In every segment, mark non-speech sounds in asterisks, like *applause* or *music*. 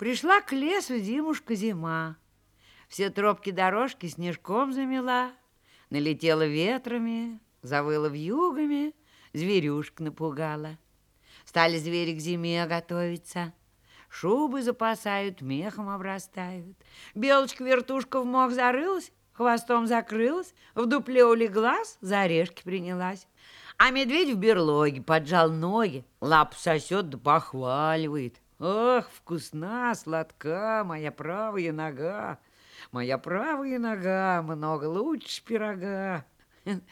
Пришла к лесу зимушка зима. Все тропки дорожки снежком замела, Налетела ветрами, завыла вьюгами, Зверюшек напугала. Стали звери к зиме готовиться, Шубы запасают, мехом обрастают. Белочка-вертушка в мох зарылась, Хвостом закрылась, в дупле улеглась, За орешки принялась. А медведь в берлоге поджал ноги, Лап сосет да похваливает. Ох, вкусна, сладка моя правая нога, Моя правая нога много лучше пирога. *laughs*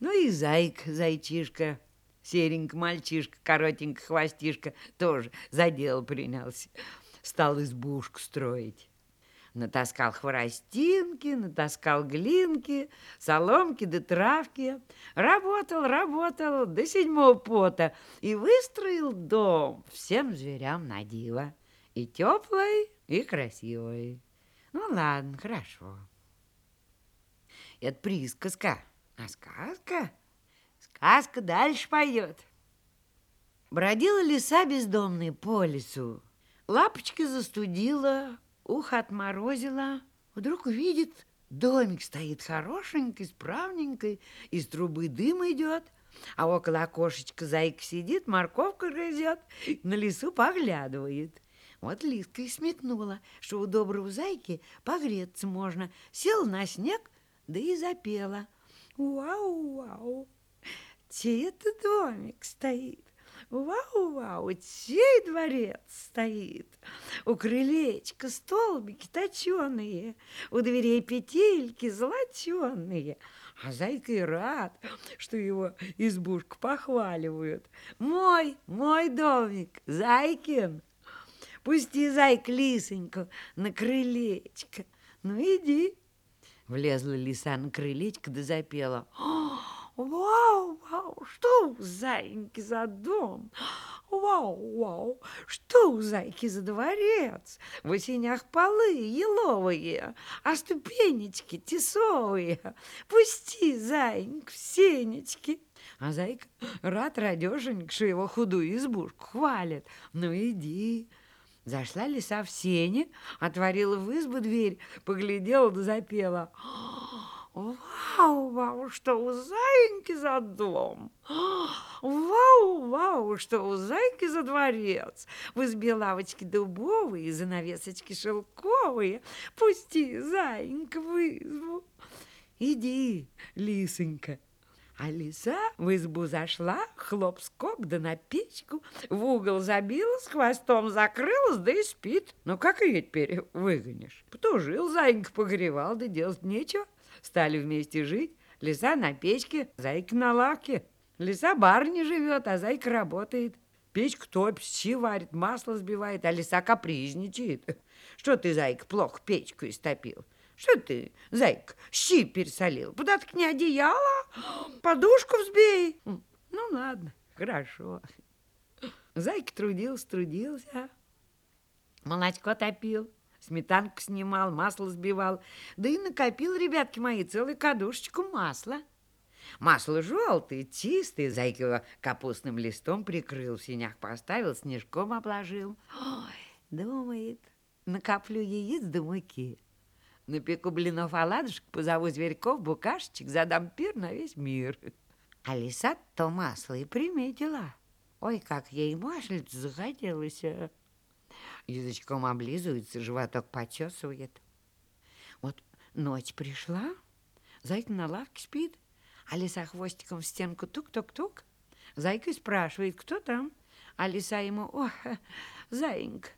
Ну и зайка, зайчишка, серенький мальчишка, коротенький хвостишка, тоже за дело принялся. Стал избушку строить. Натаскал хворостинки, натаскал глинки, соломки да травки. Работал, работал до седьмого пота и выстроил дом всем зверям на диво. И теплый, и красивый. Ну ладно, хорошо. Это присказка, а сказка? Сказка дальше поет. Бродила лиса бездомная по лесу. Лапочки застудила, ухо отморозила. Вдруг увидит, домик стоит хорошенький, справненький, из трубы дым идет, а около окошечка зайка сидит, морковку грызет, на лесу поглядывает. Вот Лиска и сметнула, что у доброго зайки погреться можно. Села на снег, да и запела. Вау-вау, чей это домик стоит? Вау-вау, чей дворец стоит? У крылечка столбики точеные, У дверей петельки золоченые. А зайка и рад, что его избушку похваливают. Мой, мой домик, Зайкин. Пусти, зайка, лисоньку на крылечко. Ну, иди. Влезла лиса на крылечко да запела. Вау, вау, что у зайки за дом? Вау, вау, что у зайки за дворец? В осенях полы еловые, а ступенечки тесовые. Пусти, зайник, в сенечки. А зайка рад радешенька, что его худую избушку хвалит. Ну, иди, Зашла лиса в сене, отворила в избу дверь, поглядела да запела. Вау, вау, что у зайки за дом! Вау, вау, что у зайки за дворец! В избе лавочки дубовые, занавесочки шелковые. Пусти, зайенька, в избу. Иди, лисонька, а лиса в избу зашла, хлоп-скок, да на печку, в угол забилась, хвостом закрылась, да и спит. Ну, как ее теперь выгонишь? Потужил, зайка погревал, да делать нечего. Стали вместе жить. Лиса на печке, зайка на лавке. Лиса барни живет, а зайка работает. Печку топит, щи варит, масло сбивает, а лиса капризничает. Что ты, зайка, плохо печку истопил? Что ты, зайка, щи пересолил? Куда одеяло? Подушку взбей. Ну, ладно, хорошо. Зайка трудился, трудился. Молочко топил, сметанку снимал, масло сбивал. Да и накопил, ребятки мои, целую кадушечку масла. Масло желтое, чистое, зайка его капустным листом прикрыл, в синях поставил, снежком обложил. Ой, думает, накоплю яиц до муки. Напеку блинов оладушек, позову зверьков, букашечек, задам пир на весь мир. А лиса то масло и приметила. Ой, как ей маслица захотелось. Язычком облизывается, животок почесывает. Вот ночь пришла, зайка на лавке спит, а лиса хвостиком в стенку тук-тук-тук. Зайка спрашивает, кто там? А лиса ему, о, *laughs* заинька,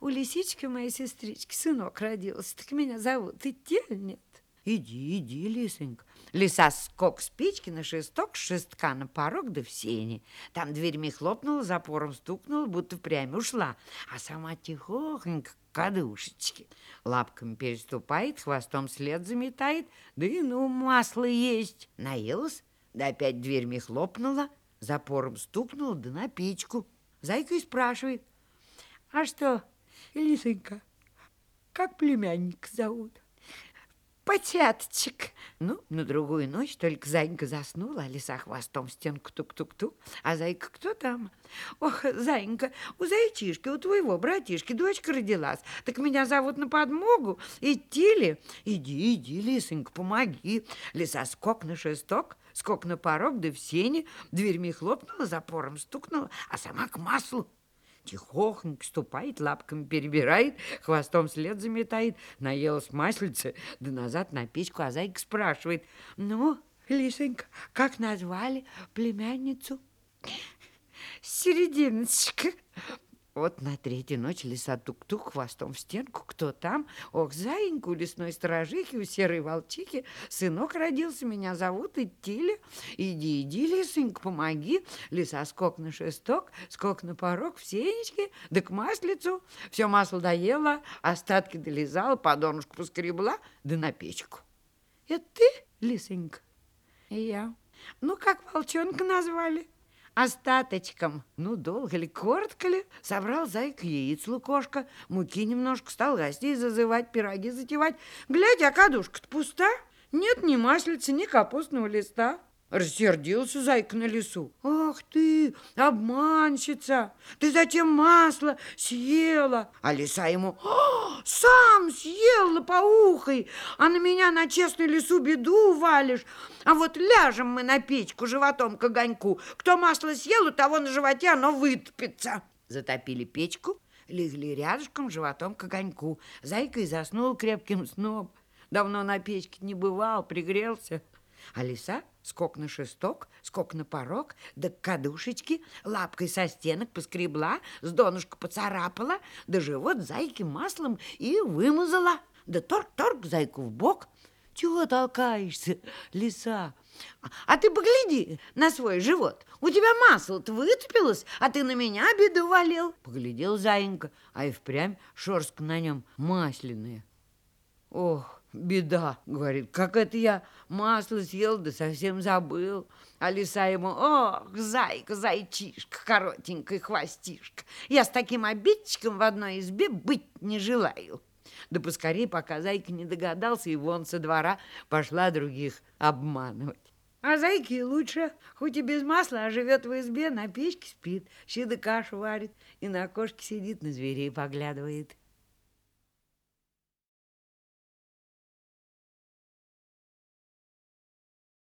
у лисички моей сестрички сынок родился, так меня зовут идти или нет? Иди, иди, лисонька. Лиса скок спички на шесток, шестка на порог да в сене. Там дверьми хлопнула, запором стукнула, будто впрямь ушла, а сама тихохонько к кадушечке. Лапками переступает, хвостом след заметает, да и ну масло есть. Наелась, да опять дверьми хлопнула, запором стукнула, да на печку. Зайка и спрашивает, а что, Лисонька, как племянник зовут? Потяточек. Ну, на другую ночь только Зайка заснула, а лиса хвостом стенку тук-тук-тук. А Зайка кто там? Ох, Зайка, у зайчишки, у твоего братишки дочка родилась. Так меня зовут на подмогу. Идти ли? Иди, иди, лисонька, помоги. Лиса скок на шесток, скок на порог, да в сене. Дверьми хлопнула, запором стукнула, а сама к маслу. Тихохонько ступает, лапками перебирает, хвостом след заметает. Наелась маслица, да назад на печку, а зайка спрашивает. Ну, Лисонька, как назвали племянницу? Серединочка. Вот на третью ночь лиса тук-тук хвостом в стенку. Кто там? Ох, заиньку лесной сторожихи, у серой волчихи. Сынок родился, меня зовут Идтиля. Иди, иди, лисонька, помоги. Лиса скок на шесток, скок на порог, в сенечке, да к маслицу. Все масло доела, остатки долизала, по донышку поскребла, да на печку. Это ты, лисонька? Я. Ну, как волчонка назвали? Остаточком. Ну, долго ли, коротко ли, собрал зайка яиц лукошка, муки немножко, стал гостей зазывать, пироги затевать. Глядя, а кадушка-то пуста, нет ни маслица, ни капустного листа. Рассердился зайка на лесу. Ах ты, обманщица! Ты зачем масло съела? А лиса ему, сам съел лопоухой, а на меня на честную лесу беду валишь. А вот ляжем мы на печку животом к огоньку. Кто масло съел, у того на животе оно вытопится. Затопили печку, легли рядышком животом к огоньку. Зайка и заснул крепким сном. Давно на печке не бывал, пригрелся. А лиса скок на шесток, скок на порог, да к кадушечке, лапкой со стенок поскребла, с донышка поцарапала, да живот зайки маслом и вымазала. Да торг-торг зайку в бок. Чего толкаешься, лиса? А ты погляди на свой живот. У тебя масло-то вытопилось, а ты на меня беду валил. Поглядел заинька, а и впрямь шорстка на нем масляная. Ох, беда, говорит, как это я масло съел, да совсем забыл. А лиса ему, ох, зайка, зайчишка, коротенькая хвостишка, я с таким обидчиком в одной избе быть не желаю. Да поскорее, пока зайка не догадался, и вон со двора пошла других обманывать. А зайки лучше, хоть и без масла, а живет в избе, на печке спит, щи кашу варит, и на окошке сидит, на зверей поглядывает.